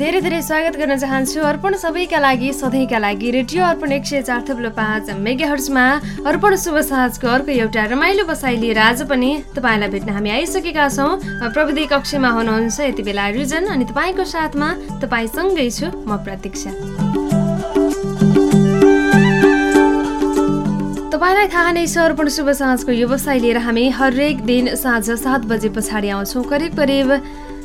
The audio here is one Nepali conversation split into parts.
धेरै धेरै स्वागत गर्न चाहन्छु। अर्पण सबैका लागि सधैँका लागि रेडियो अर्पण एक सय चार थप्लो पाँच अर्पण शुभ साँझको अर्को एउटा रमाइलो बसाइ लिएर आज पनि तपाईँलाई भेट्न हामी आइसकेका छौँ प्रविधि कक्षमा हुनुहुन्छ यति बेला रिजन अनि तपाईँको साथमा तपाईँसँगै छु म प्रतीक्षा। तपाईँलाई थाहा नै छ अर्पण शुभ साँझको व्यवसाय लिएर हामी हरेक दिन साँझ सात बजे पछाडि आउँछौँ। करिब करिब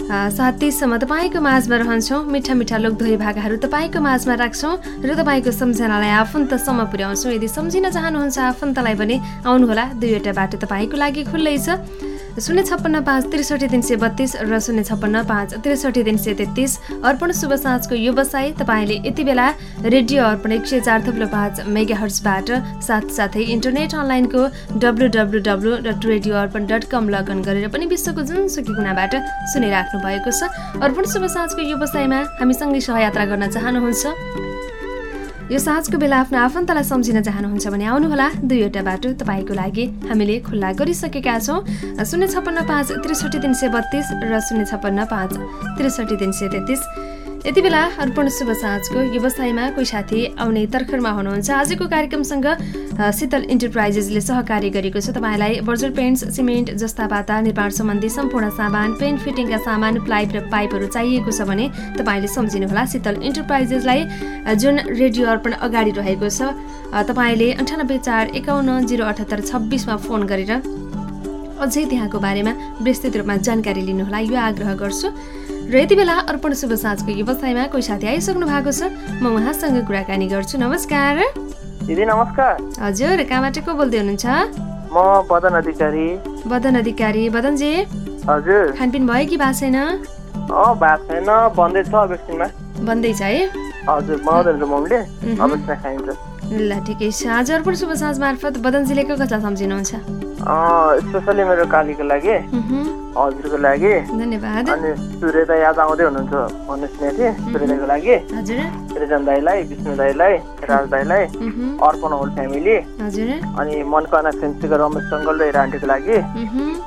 सात तपाईँको माझमा रहन्छौँ। मिठा मिठा लोकधोरी भाकाहरू तपाईँको माझमा राख्छौँ र तपाईँको सम्झनालाई आफन्तसम्म पुर्याउँछौँ। यदि सम्झिन चाहनुहुन्छ आफन्तलाई पनि आउनुहोला। दुईवटा बाटो तपाईँको लागि खुल्लै छ। शून्य छप्पन्न पाँच त्रिसठी तिन सय बत्तिस र शून्य छप्पन्न पाँच त्रिसठी तिन सय तेत्तिस अर्पण शुभ साँझको व्यवसाय तपाईँले यति बेला रेडियो अर्पण एक सय चार थप्लो पाँच मेगा हर्सबाट साथसाथै इन्टरनेट अनलाइनको W W W dot radio Arpan dot com login गरेर पनि विश्वको जुनसुकी कुनाबाट सुनिराख्नु भएको छ। अर्पण शुभ साँझको व्यवसायमा हामीसँगै सहयात्रा गर्न चाहनुहुन्छ। यो साँझको बेला आफ्नो आफन्तलाई सम्झिन चाहनुहुन्छ भने आउनुहोला। दुईवटा बाटो तपाईँको लागि हामीले खुल्ला गरिसकेका छौँ। शून्य छप्पन्न पाँच त्रिसठी तिन सय बत्तिस र शून्य छप्पन्न पाँच त्रिसठी तिन सय तेत्तिस। यति बेला अर्पण शुभ साँझको व्यवसायमा कोही साथी आउने तर्खरमा हुनुहुन्छ। आजको कार्यक्रमसँग शीतल इन्टरप्राइजेसले सहकार्य गरेको छ। तपाईँलाई बर्जर पेन्ट्स सिमेन्ट जस्ता पाता निर्माण सम्बन्धी सम्पूर्ण सामान पेन्ट फिटिङका सामान प्लाइप र पाइपहरू चाहिएको छ भने तपाईँले सम्झिनुहोला। शीतल इन्टरप्राइजेसलाई जुन रेडियो अर्पण अगाडि रहेको छ तपाईँले अन्ठानब्बे चार एकाउन्न जिरो अठहत्तर छब्बिसमा फोन गरेर अझै त्यहाँको बारेमा विस्तृत रूपमा जानकारी लिनुहोला। यो आग्रह गर्छु। र यति बेला अर्पण शुभ साँझको व्यवसायमा कोही साथी आइसक्नु भएको छ। म उहाँसँग कुराकानी गर्छु। नमस्कार। दिदी नमस्कार। हजुर कहाँबाट को बोल्दै हुनुहुन्छ? म बदन अधिकारी। बदन अधिकारी। बदनजी। हजुर। खानपिन भयो कि भएको छैन? भएको छैन। बन्दैछ एकछिनमा बन्दैछ है? हजुर मम्मीले खाइन्छ। ल ठिकै छ। आज अर्पण शुभ साँझ मार्फत बदनजीले को कसलाई सम्झिनुहुन्छ? स्पेसली मेरो कालीको लागि। हजुरको लागि। धन्यवाद। अनि सूर्य दाई आज आउँदै हुनुहुन्छ भन्नु सुनेको थिएँ सूर्य दाईको लागि। सृजन दाईलाई विष्णु दाईलाई राज दाईलाई अर्पण होल फ्यामिली। अनि मनकाना फेन्सीको रमेश सङ्गल र आन्टीको लागि।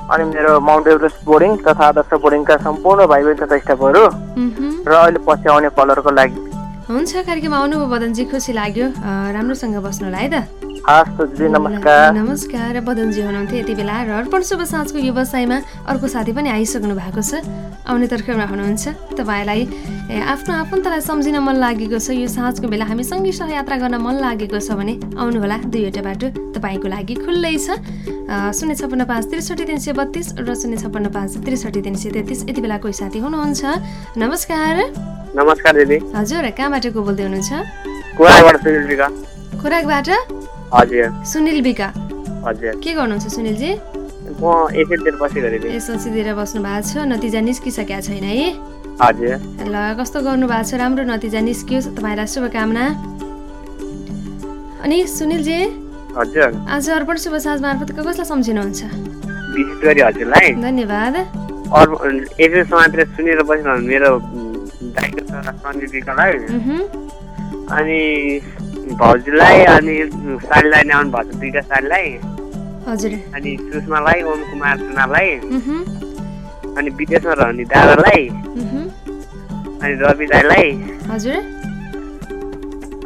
अनि मेरो माउन्ट एभरेस्ट बोर्डिङ तथा आदर्श बोर्डिङका सम्पूर्ण भाइ बहिनी तथा स्टाफहरू। र अहिले पछि आउने कलरको लागि। हुन्छ कार्यक्रम आउनुभयो बदनजी खुसी लाग्यो। राम्रोसँग बस्नुलाई है त। नमस्कार। नमस्कार। बदनजी हुनुहुन्थ्यो यति बेला र अर्पण शुभ साँझको व्यवसायमा अर्को साथी पनि आइसक्नु भएको छ। आउने तर्खरमा हुनुहुन्छ। तपाईँलाई आफ्नो आफन्तलाई सम्झिन मन लागेको छ। यो साँझको बेला हामी सँगै सहयात्रा गर्न मन लागेको छ भने आउनुहोला। दुईवटा बाटो तपाईँको लागि खुल्लै छ। शून्य छप्पन्न पाँच त्रिसठी तिन सय बत्तिस र शून्य छप्पन्न पाँच त्रिसठी तिन सय तेत्तिस। यति बेला कोही साथी हुनुहुन्छ। नमस्कार। नमस्कार दिदी। हजुर कहाँबाट को बोल्दै हुनुहुन्छ? खोराकबाट हजुर। सुनिल हजुर। के गर्नुहुन्छ सुनिलजी? म एसएलसी दिएर बस्नु भएको छ नतिजा निस्किसकेका छैन है? हजुर। ल कस्तो गर्नु भएको छ? राम्रो नतिजा निस्कियोस् तपाईँलाई शुभकामना। अनि सुनिलजी? हजुर। आज अर्पण शुभ साँझ मार्फत कसलाई सम्झिनुहुन्छ? विशेष गरी हजुरलाई। धन्यवाद। मात्र सुनेर बस्नु मेरो दाइको छोरा सन्दिपीकालाई अनि भाउजूलाई अनि सालीलाई नै आउनु भएको दुइटा सालीलाई। हजुर। अनि सुषमालाई ओम कुमार सुनालाई अनि विदेशमा रहने दादालाई। अनि रवि दाईलाई। हजुर।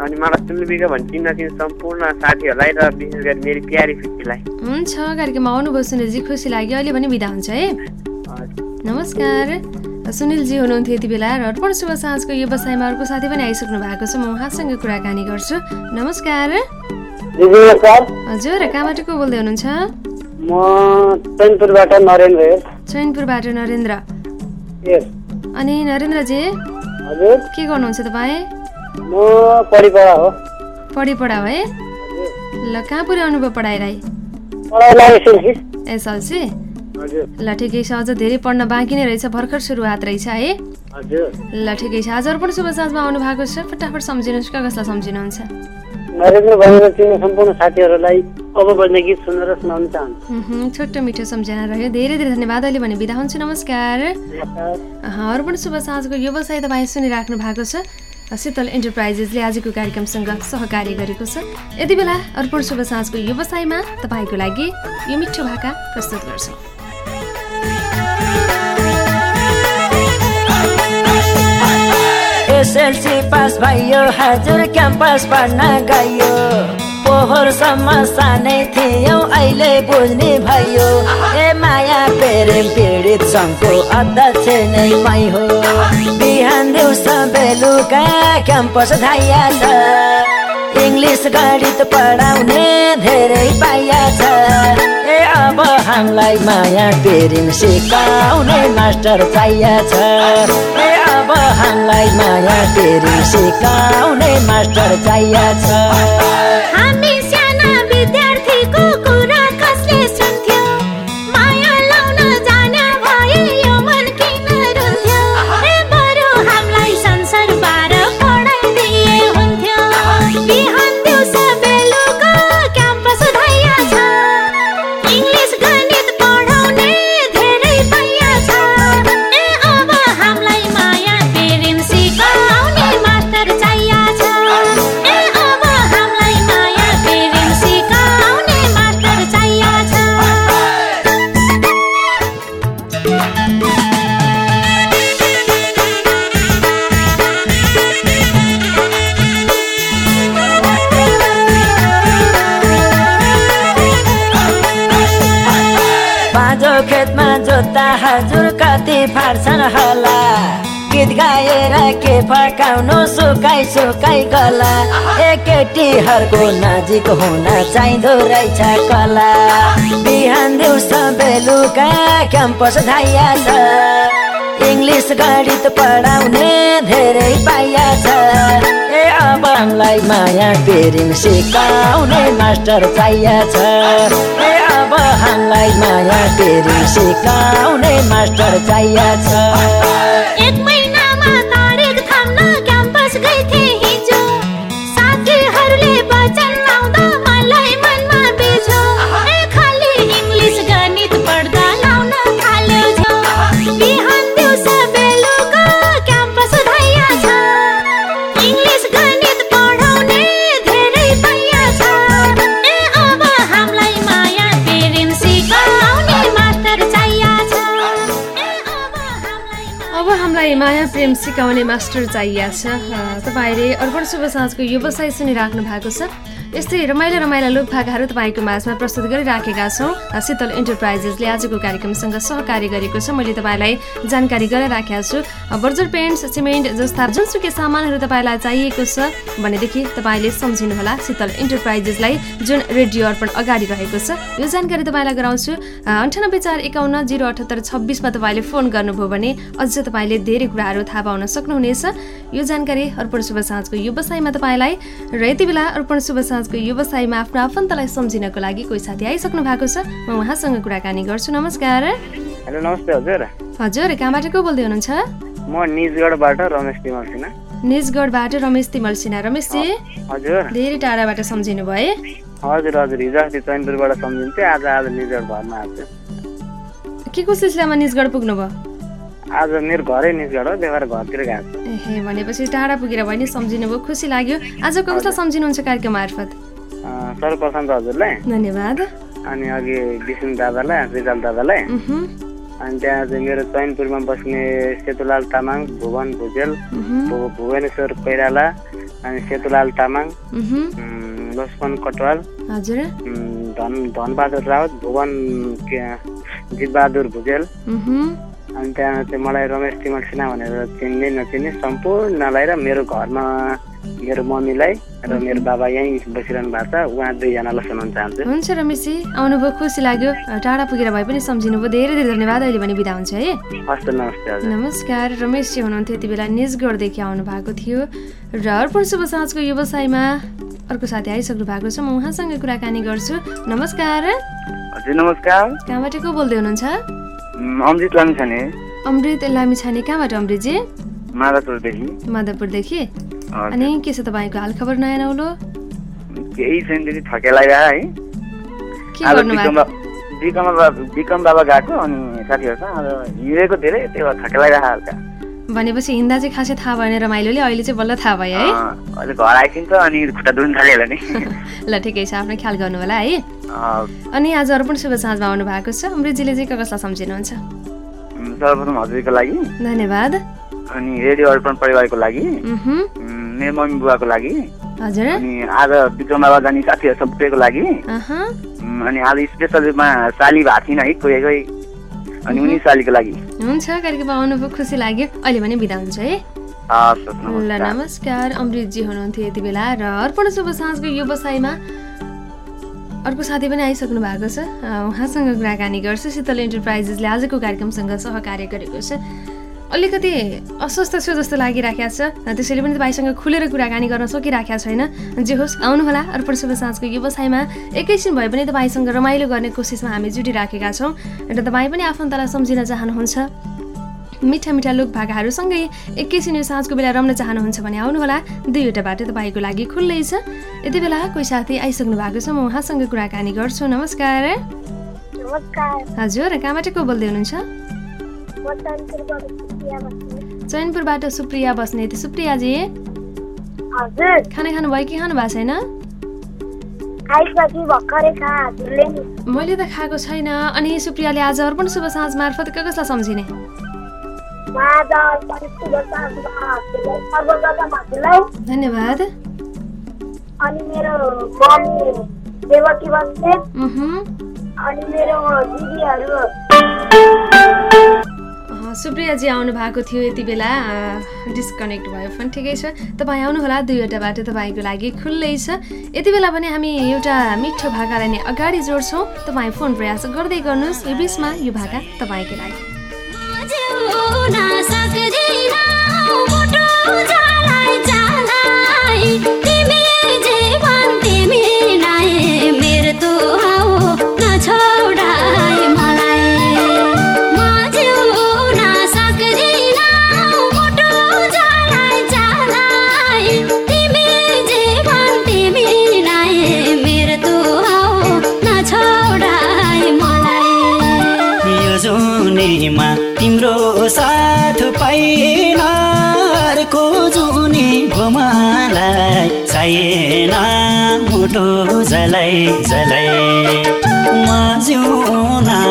अनि मलाई सुन्नुबिका भन्छ चिन्न चिन्न सम्पूर्ण साथीहरूलाई र विशेष गरी मेरो प्यारी फिटीलाई हुन्छ कार्यक्रममा आउनुभयो सुनिलजी खुसी लाग्यो। अहिले पनि बिदा हुन्छ है। नमस्कार। सुनिलजी हुनुहुन्थ्यो यति बेला र अर्पण शुभ साँझको व्यवसायमा अर्को साथी पनि आइसक्नु भएको छ। म उहाँसँग कुराकानी गर्छु। नमस्कार। हजुर कहाँबाट को बोल्दै हुनुहुन्छ? म चैनपुरबाट नरेन्द्र। चैनपुरबाट नरेन्द्र। अनि नरेन्द्रजी हजुर। के गर्नुहुन्छ तपाईँ? म पढिपढा हो। पढिपढा है ल कहाँ पुर्याउनु भयो पढाइलाई एसएलसी? ल ठिकै छ अझ धेरै पढ्न बाँकी नै रहेछ भर्खर सुरुवात रहेछ है। ल ठिकै छ आज अर्पण शुभ साँझमा आउनु भएको छ फटाफट सम्झिनुहोस् कसलाई सम्झिनुहुन्छ? नरेन्द्र चिन्ने सम्पूर्ण साथीहरूलाई अब बज्ने गीत सुनेर सुनाउन चाहन्छु। छोटो मिठो सम्झना रह्यो। धेरै धेरै धन्यवाद अहिले भने बिदा हुन्छु नमस्कार। अर्पण शुभ साँझको व्यवसाय तपाईँ सुनिराख्नु भएको छ। शीतल इन्टरप्राइजेसले आजको कार्यक्रमसँग सहकार्य गरेको छ। यति बेला अर्पण शुभ साँझको व्यवसायमा तपाईँको लागि यो मिठो भाका प्रस्तुत गर्छौँ। एसएलसी पास भयो हजुर क्याम्पस पढ्न गयो। पोहोरसम्म सानै थियौ अहिले बुझ्ने भयो। ए माया प्रेम पीडित सङ्घको अध्यक्ष नै मै हो। बिहान दिउँसो बेलुका क्याम्पस धाइया छ। इङ्ग्लिस गणित पढाउने धेरै पाइया छ। ए अब हामीलाई माया पेरिङ सिकाउने मास्टर चाहिया छ। ए अब हामीलाई माया पेरिङ सिकाउने मास्टर चाहिया छ। सुकाइ गला केटीहरूको नजिक हुन चाहिँदो रहेछ कला। बिहान दिउँसो बेलुका क्याम्पस धाइया छ। इङ्ग्लिस गणित पढाउने धेरै पाइया छ। ए अब हामीलाई माया पेरिङ सिकाउने मास्टर चाहिया छ। ए अब हामीलाई माया फेरि सिकाउने मास्टर चाहिया छ। माया प्रेम सिकाउने मास्टर चाहिएको छ। तपाईँले अर्पण शुभ साँझको व्यवसाय सुनिराख्नु भएको छ। यस्तै रमाइलो रमाइला लोक भाकाहरू तपाईँको माझमा प्रस्तुत गरिराखेका छौँ। शीतल इन्टरप्राइजेसले आजको कार्यक्रमसँग सहकार्य गरेको छ। मैले तपाईँलाई जानकारी गराइराखेको छु। बर्जर पेन्ट सिमेन्ट जस्ता जुनसुकै सामानहरू तपाईँलाई चाहिएको छ भनेदेखि तपाईँले सम्झिनुहोला। शीतल इन्टरप्राइजेसलाई जुन रेडियो अर्पण अगाडि रहेको छ यो जानकारी तपाईँलाई गराउँछु। अन्ठानब्बे चार एकाउन्न जिरो अठहत्तर छब्बिसमा तपाईँले फोन गर्नुभयो भने अझ तपाईँले धेरै कुराहरू थाहा पाउन सक्नुहुनेछ। यो जानकारी अर्पण शुभ साँझको व्यवसायमा तपाईँलाई र यति बेला अर्पण शुभ समाजको व्यवसायमा आफ्नो आफन्तलाई सम्झिनको लागि कोही साथी आइसक्नु भएको छ। म उहाँसँग कुराकानी गर्छु। नमस्कार। हेलो नमस्ते हजुर। हजुर कहाँबाट को बोल्दै हुनुहुन्छ? म निजगढबाट रमेश तिमल सिन्हा। निजगढबाट रमेश तिमल सिन्हा। रमेशजी हजुर। धेरै टाढाबाट सम्झिनु भए हजुर हजुर। हिजो अस्ति चैनपुरबाट सम्झिन्थेँ आज आज निजगढ घरमा आएको के को सिलसिलामा निजगढ पुग्नुभयो? आज मेरो घरै निस्केर त्यही भएर घरतिर गएको ए भनेपछि टाढा पुगेर भयो नि सम्झिनु भयो खुसी लाग्यो। आज कसलाई सम्झिनुहुन्छ कार्यक्रम मार्फत? सर्वप्रथम त हजुरलाई धन्यवाद। अनि अघि विष्णु दादालाई रिजाल दादालाई। अनि त्यहाँ चाहिँ मेरो चैनपुरमा बस्ने सेतुलाल तामाङ भुवन भुजेल भुवनेश्वर कोइराला अनि सेतुलाल तामाङ लक्ष्मण कटवाल हजुर। धन धनबहादुर रावत भुवन जितबहादुर भुजेल। अनि त्यहाँ चाहिँ मलाई रमेश तिमल सिन्हा भनेर चिन्ने नचिन्ने सम्पूर्णलाई र मेरो घरमा मेरो मम्मीलाई र मेरो बाबा यहीँ बसिरहनु भएको छ। उहाँ दुईजनालाई सुनाउन चाहन्छु। हुन्छ रमेशजी आउनुभयो खुसी लाग्यो। टाढा पुगेर भए पनि सम्झिनु भयो धेरै धेरै धन्यवाद। अहिले भने बिदा हुन्छ है? हस् नमस्ते नमस्कार। रमेशजी हुनुहुन्थ्यो यति बेला। निजगढदेखि आउनु भएको थियो। र अर्पण शुभ साँझको व्यवसायमा अर्को साथी आइसक्नु भएको छ। म उहाँसँग कुराकानी गर्छु। नमस्कार। हजुर नमस्कार। कहाँबाट को बोल्दै हुनुहुन्छ? अमृत लामिछाने अमृत लामिछाने कहाँबाट अमृतजी? माधवपुरदेखि। माधवपुरदेखि? अनि के छ तपाईँको हाल खबर नयाँ नौलो? केही छैन दिदी थके है। के गर्नु विक्रम बाबा गएको अनि साथीहरूसँग हिँडेको धेरै त्यो थके लगाइरहेको हल्का। भनेपछि हिँड्दा चाहिँ खासै थाहा भएन रमाइलोले अहिले चाहिँ बल्ल थाहा भयो है? अहिले घर आइसिन्छ अनि खुट्टा दुख्न थाल्यो नि। ल ठिकै छ आफ्नो ख्याल गर्नु होला है अनि आज अरू पनि शुभ साँझमा आउनु भएको छ। अमृतजीले चाहिँ कसलाई सम्झिनुहुन्छ? सर्वप्रथम हजुरको लागि। धन्यवाद। अनि रेडियो अर्पण परिवारको लागि। मेरो मम्मी बुवाको लागि। हजुर। अनि आज विक्रम बाबा जाने साथीहरू सबैको लागि। अनि आज स्पेसल रूपमा साली भएको थिइनँ है कोही कोही। अनि उनी सालीको लागि। हुन्छ कार्यक्रममा आउनुभयो खुसी लाग्यो। अहिले भने बिदा हुन्छ है? ल नमस्कार। अमृतजी हुनुहुन्थ्यो यति बेला र अर्पण शुभ साँझको व्यवसायमा अर्को साथी पनि आइसक्नु भएको छ। उहाँसँग कुराकानी गर्छु। शीतल इन्टरप्राइजेसले आजको कार्यक्रमसँग सहकार्य गरेको छ। अलिकति अस्वस्थ छु जस्तो लागिराखेको छ। त्यसैले पनि तपाईँसँग खुलेर कुराकानी गर्न सकिराखेको छैन। जे होस् आउनुहोला। अर्पण शुभ साँझको व्यवसायमा एकैछिन भए पनि तपाईँसँग रमाइलो गर्ने कोसिसमा हामी जुटिराखेका छौँ। र तपाईँ पनि आफन्तलाई सम्झिन चाहनुहुन्छ। मिठा मिठा लोक भाकाहरूसँगै एकैछिन यो साँझको बेला रम्न चाहनुहुन्छ भने आउनुहोला। दुईवटा बाटो तपाईँको लागि खुल्लै छ। यति बेला कोही साथी आइसक्नु भएको छ म उहाँसँग कुराकानी गर्छु। नमस्कार। हजुर कहाँबाट को बोल्दै हुनुहुन्छ? चैनपुरबाट सुप्रिया बस्ने सुप्रियाजी। खाना खानु भयो कि खानु भएको छैन मैले त खाएको छैन। अनि सुप्रियाले आज अर्पण शुभ साँझ मार्फत कसलाई सम्झिने? धन्यवाद। अनि मेरो मम्मी देवकी बस्ने। अनि मेरो दिदीहरू। सुप्रियाजी आउनु भएको थियो यति बेला। डिस्कनेक्ट भयो फोन ठिकै छ। तपाईँ आउनुहोला दुईवटा बाटो तपाईँको लागि खुल्लै छ। यति बेला पनि हामी एउटा मिठो भाकालाई नै अगाडि जोड्छौँ। तपाईँ फोन प्रयास गर्दै गर्नुहोस् यो बिचमा यो भाका तपाईँको लागि।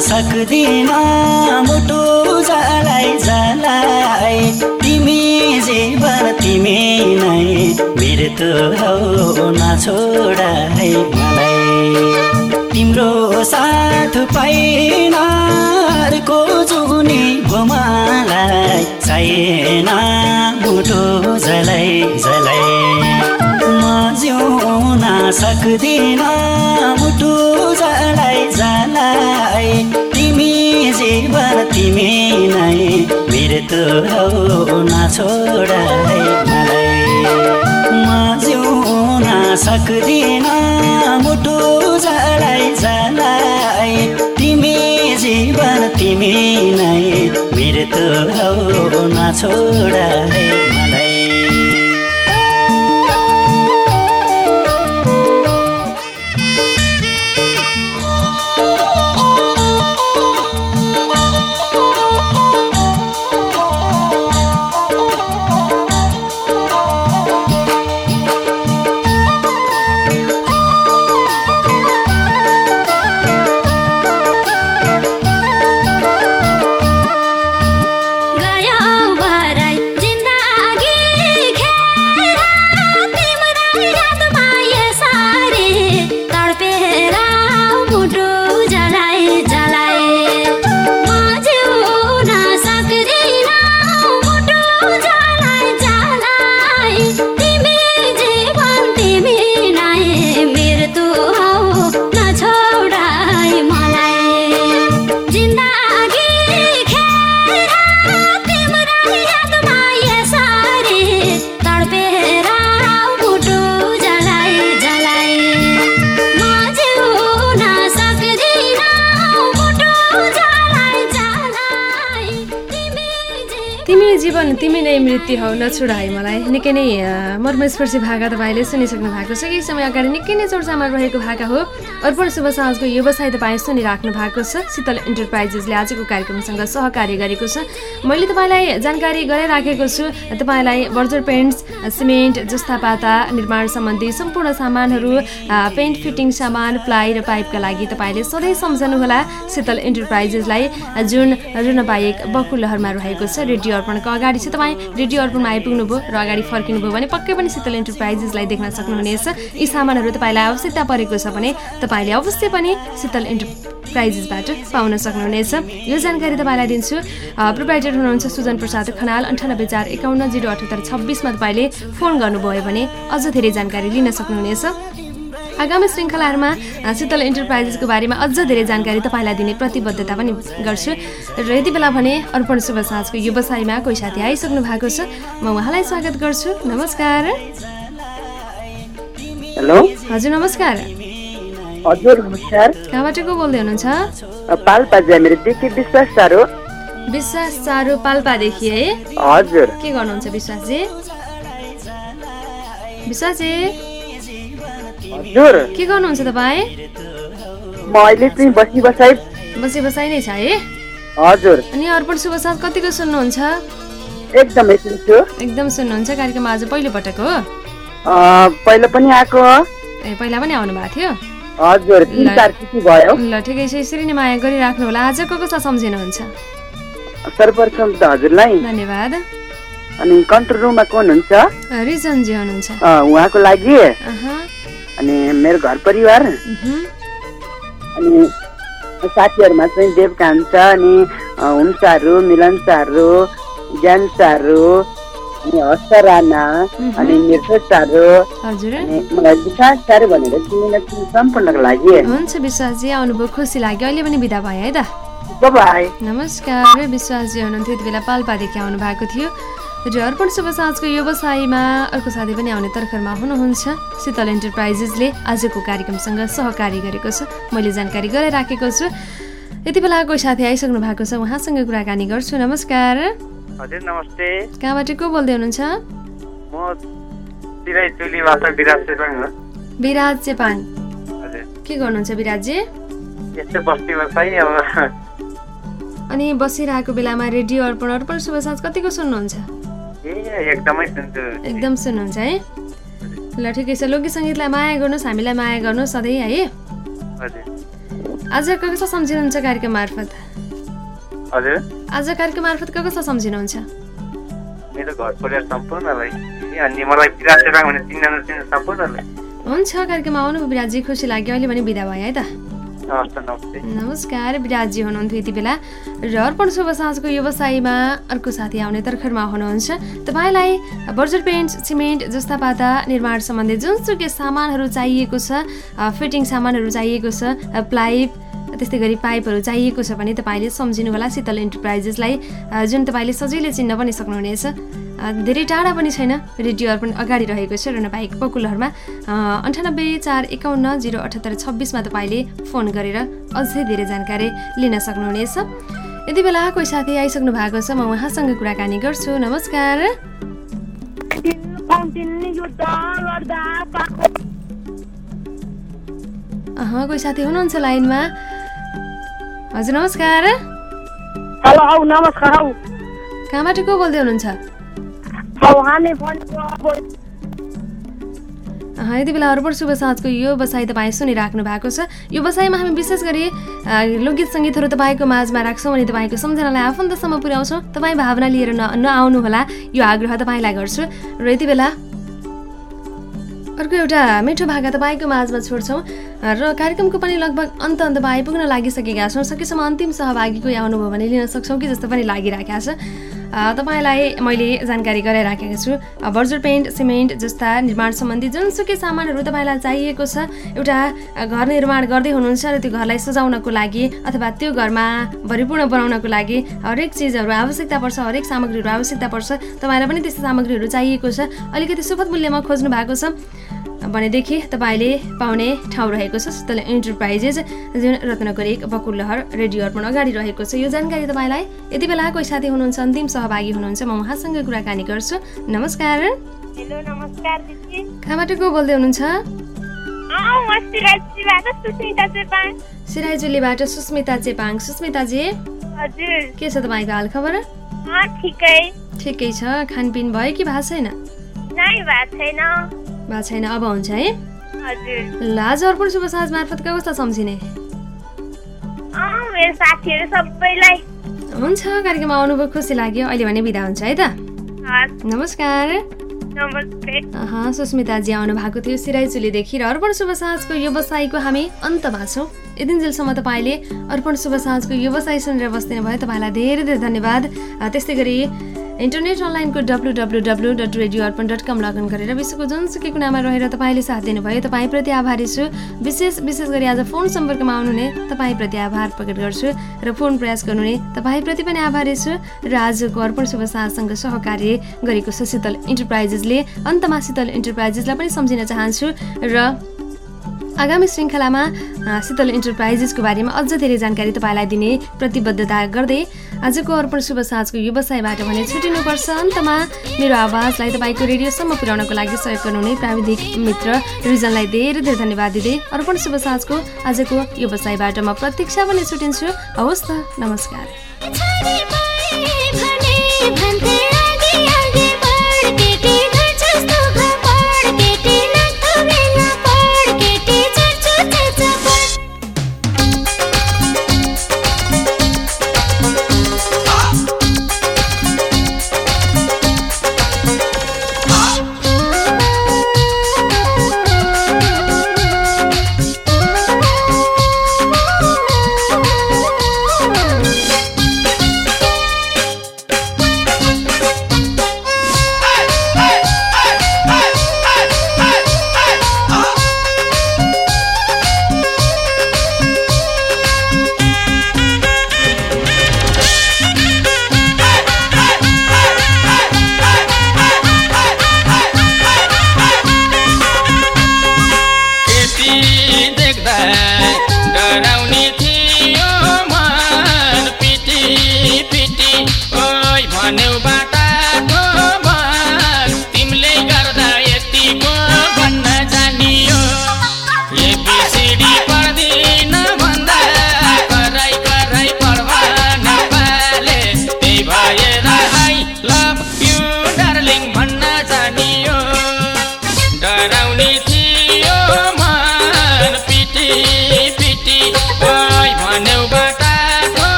सक्दिन। मुटु जलाई जलाई। तिमी जीवन तिमी नै। मृत्यु हौ नछोडाई मलाई। तिम्रो साथ पाइन अर्को जुनी घुमालाई चाहिएन मुटु जलाई जलाई। म जिउन सक्दिन। मुटु जीवन तिमी नै मृत्यु हौ नछोडाई मलाई। म जिउन सक्दिन मुटु जलाई जलाई तिमी जीवन तिमी नै मृत्यु हौ नछोडाई मृत्यु हौ नछोड है मलाई। निकै नै मर्मस्पर्शी भाका तपाईँले सुनिसक्नु भएको छ। केही समय अगाडि निकै नै चर्चामा रहेको भाका हो। अर्पण शुभ साँझको व्यवसाय तपाईँ सुनिराख्नु भएको छ। शीतल इन्टरप्राइजेसले आजको कार्यक्रमसँग सहकार्य गरेको छ। मैले तपाईँलाई जानकारी गराइराखेको छु। तपाईँलाई बर्जर पेन्ट्स सिमेन्ट जस्ता पाता निर्माण सम्बन्धी सम्पूर्ण सामानहरू पेन्ट फिटिङ सामान प्लाइ र पाइपका लागि तपाईँले सधैँ सम्झनुहोला। शीतल इन्टरप्राइजेसलाई जुन रुनबायक बकुलहरमा रहेको छ। रेडियो अर्पणको अगाडि चाहिँ तपाईँ रेडियो अर्पणमा आइपुग्नुभयो र अगाडि फर्किनुभयो भने पक्कै पनि शीतल इन्टरप्राइजेसलाई देख्न सक्नुहुनेछ। यी सामानहरू तपाईँलाई आवश्यकता परेको छ भने तपाईँले अवश्य पनि शीतल इन्टरप्राइजेसबाट पाउन सक्नुहुनेछ। यो जानकारी तपाईँलाई दिन्छु। प्रोभाइडर हुनुहुन्छ सुजन प्रसाद खनाल अन्ठानब्बे चार एकाउन्न जिरो अठहत्तर छब्बिसमा तपाईँले फोन गर्नुभयो भने अझ धेरै जानकारी लिन सक्नुहुनेछ। आगामी श्रृङ्खलाहरूमा शीतल इन्टरप्राइजेसको बारेमा अझ धेरै जानकारी तपाईँलाई दिने प्रतिबद्धता पनि गर्छु। र यति बेला भने अर्पण शुभ साँझको व्यवसायमा कोही साथी आइसक्नु भएको छ। म उहाँलाई स्वागत गर्छु। नमस्कार। हेलो। हजुर नमस्कार। हजुर नमस्कार। कहाँबाट को बोल्दै हुनुहुन्छ? पाल्पा ज्यामिरेदेखि विश्वास चारो विश्वास चारो पाल्पादेखि है हजुर। के गर्नुहुन्छ विश्वासजी? विश्वासजी? हजुर। के गर्नुहुन्छ तपाईँ? म अहिले चाहिँ बसी बसाइ। बसी बसाइ नै छ है? हजुर। अनि अर्पण शुभ साथ कतिको सुन्नुहुन्छ? एकदमै सुन्छु। एकदम सुन्नुहुन्छ कार्यक्रम आज पहिलोपटक हो। पहिला पनि आएको ए पहिला पनि आउनु भएको थियो? हजुर ल ठिकै छ यसरी नै माया गरिराख्नु होला। आज को कसलाई सम्झिनुहुन्छ? सर्वप्रथम त हजुरलाई। धन्यवाद। अनि कन्ट्रोल रुममा को हुनुहुन्छ? रिजनजी हुनुहुन्छ। उहाँको लागि। अनि मेरो घर परिवार। अनि साथीहरूमा चाहिँ देवकान्त अनि हुम्साहरू मिलनसाहरू ज्ञानसाहरू अनि हर्ष राणा अनि निर्भय सारो हजुर। अनि मलाई विकास सारो भनेर चिनिन चिनी सम्पूर्णको लागि। हुन्छ विश्वासजी आउनुभयो खुसी लाग्यो। अहिले पनि बिदा भयो है त नमस्कार विश्वासजी हुनुहुन्थ्यो यति बेला पाल्पादेखि आउनु भएको थियो। र अर्पण शुभ साँझको व्यवसायमा अर्को साथी पनि आउने तर्खरमा हुनुहुन्छ। शीतल इन्टरप्राइजेसले आजको कार्यक्रमसँग सहकारी गरेको छ। मैले जानकारी गराइराखेको छु। यति बेला कोही साथी आइसक्नु भएको छ उहाँसँग कुराकानी गर्छु। नमस्कार। हजुर नमस्ते। कहाँबाट को बोल्दै हुनुहुन्छ? विराज चेपाङ विराज के गर्नुहुन्छ अब। अनि बसिरहेको बेलामा रेडियो अर्पण अर्पण शुभ साँझ कतिको सुन्नुहुन्छ? एकदमै सुन्नुहुन्छ है? ल ठिकै छ। लोकगीत सङ्गीतलाई माया गर्नुहोस् हामीलाई माया गर्नुहोस् सधैँ है? आज कसलाई सम्झिनुहुन्छ कार्यक्रम मार्फत? आज कार्यक्रम मार्फत कसलाई सम्झिनुहुन्छ? मेरो घर परिवार सम्पूर्णलाई अनि मलाई भने सम्पूर्णलाई। हुन्छ कार्यक्रममा आउनु विराजी खुसी लाग्यो। अहिले पनि बिदा भयो है त? नमस्कार विराजी हुनुहुन्थ्यो यति बेला। र अर्पण शुभ साँझको व्यवसायमा अर्को साथी आउने तर्खरमा हुनुहुन्छ। तपाईँलाई बर्जर पेन्ट सिमेन्ट जस्ता पाता निर्माण सम्बन्धी जुनसुकै सामानहरू चाहिएको छ फिटिङ सामानहरू चाहिएको छ प्लाइप त्यस्तै गरी पाइपहरू चाहिएको छ भने तपाईँले सम्झिनु होला शीतल इन्टरप्राइजेसलाई जुन तपाईँले सजिलै चिन्न पनि सक्नुहुनेछ। धेरै टाढा पनि छैन। रेडियो अर्पण अगाडि रहेको छ रुनबाइक पकुलहरूमा अन्ठानब्बे चार एकाउन्न जिरो अठहत्तर छब्बिसमा तपाईँले फोन गरेर अझै धेरै जानकारी लिन सक्नुहुनेछ। यति बेला कोही साथी आइसक्नु भएको छ म उहाँसँग कुराकानी गर्छु। नमस्कार। कोही साथी हुनुहुन्छ लाइनमा? हजुर नमस्कार। कहाँबाट को बोल्दै हुनुहुन्छ? यति बेला अर्पण शुभ साँझको यो बसाइ तपाईँ सुनिराख्नु भएको छ। यो बसाइमा हामी विशेष गरी लोकगीत सङ्गीतहरू तपाईँको माझमा राख्छौँ अनि तपाईँको सम्झनालाई आफन्तसम्म पुर्याउँछौँ। तपाईँ भावना लिएर न नआउनुहोला यो आग्रह तपाईँलाई गर्छु। र यति बेला अर्को एउटा मिठो भाका तपाईँको माझमा छोड्छौँ। र कार्यक्रमको पनि लगभग अन्त अन्तमा आइपुग्न लागिसकेका छौँ। सकेसम्म अन्तिम सहभागी कोही आउनुभयो भने लिन सक्छौँ कि जस्तो पनि लागिरहेको छ। तपाईँलाई मैले जानकारी गराइराखेको छु। बर्जर पेन्ट सिमेन्ट जस्ता निर्माण सम्बन्धी जुनसुकै सामानहरू तपाईँलाई चाहिएको छ एउटा घर निर्माण गर्दै हुनुहुन्छ र त्यो घरलाई सजाउनको लागि अथवा त्यो घरमा भरिपूर्ण बनाउनको लागि हरेक चिजहरू आवश्यकता पर्छ हरेक सामग्रीहरू आवश्यकता पर्छ तपाईँलाई पनि त्यस्तो सामग्रीहरू चाहिएको छ। अलिकति सुपथ मूल्यमा खोज्नु भएको छ। भनेदेखि तपाईँले पाउने ठाउँ रहेको छ शीतल इन्टरप्राइजेस जुन रत्नगर एक बकुलहर रेडियो अर्पण अगाडि रहेको छ। यो जानकारी तपाईँलाई यति बेला कोही साथी हुनुहुन्छ अन्तिम सहभागी हुनुहुन्छ म उहाँसँग कुराकानी गर्छु। नमस्कार। हेलो नमस्कार कहाँबाट को बोल्दै हुनुहुन्छ? सिराइजुलीबाट सुस्मिता चेपाङ। सुस्मिताजी के छ तपाईँको हाल खबर ठिकै। छ। खानपिन भयो कि भएको छैन। भएको छैन अब हुन्छ है। ल आज अर्पण शुभ साँझ मार्फत कस्तो सम्झिने? हुन्छ कार्यक्रममा आउनुभयो खुसी लाग्यो। अहिले भने बिदा हुन्छ है त। नमस्कार। सुस्मिताजी आउनु भएको थियो सिराइचुलीदेखि र अर्पण शुभ साँझको व्यवसायको हामी अन्तमा छौँ। यतिन्जेलसम्म तपाईँले अर्पण शुभ साँझको व्यवसाय सुनेर बस्दिनु भयो तपाईँलाई धेरै धेरै धन्यवाद। त्यस्तै गरी इन्टरनेट अनलाइनको W W W dot radio Arpan dot com login गरेर विश्वको जुनसुकै कुनामा रहेर तपाईँले साथ दिनुभयो। तपाईँप्रति आभारी छु। विशेष विशेष गरी आज फोन सम्पर्कमा आउनुहुने तपाईँप्रति आभार प्रकट गर्छु र फोन प्रयास गर्नुहुने तपाईँप्रति पनि आभारी छु र आजको अर्पण शुभ साहसँग सहकार्य गरेको छ शीतल इन्टरप्राइजेसले अन्तमा शीतल इन्टरप्राइजेसलाई पनि सम्झिन चाहन्छु र आगामी श्रृङ्खलामा शीतल इन्टरप्राइजेसको बारेमा अझ धेरै जानकारी तपाईँलाई दिने प्रतिबद्धता गर्दै आजको अर्पण शुभ साँझको व्यवसायबाट भने छुटिनुपर्छ। अन्तमा मेरो आवाजलाई तपाईँको रेडियोसम्म पुर्याउनको लागि सहयोग गर्नुहुने प्राविधिक मित्र रिजनलाई धेरै धेरै धन्यवाद दिँदै अर्पण शुभ साँझको आजको व्यवसायबाट म प्रतीक्षा पनि छुटिन्छु। हवस् त नमस्कार।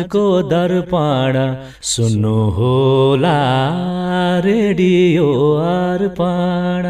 समाजको दर्पण सुन्नु होला रेडियो अर्पण।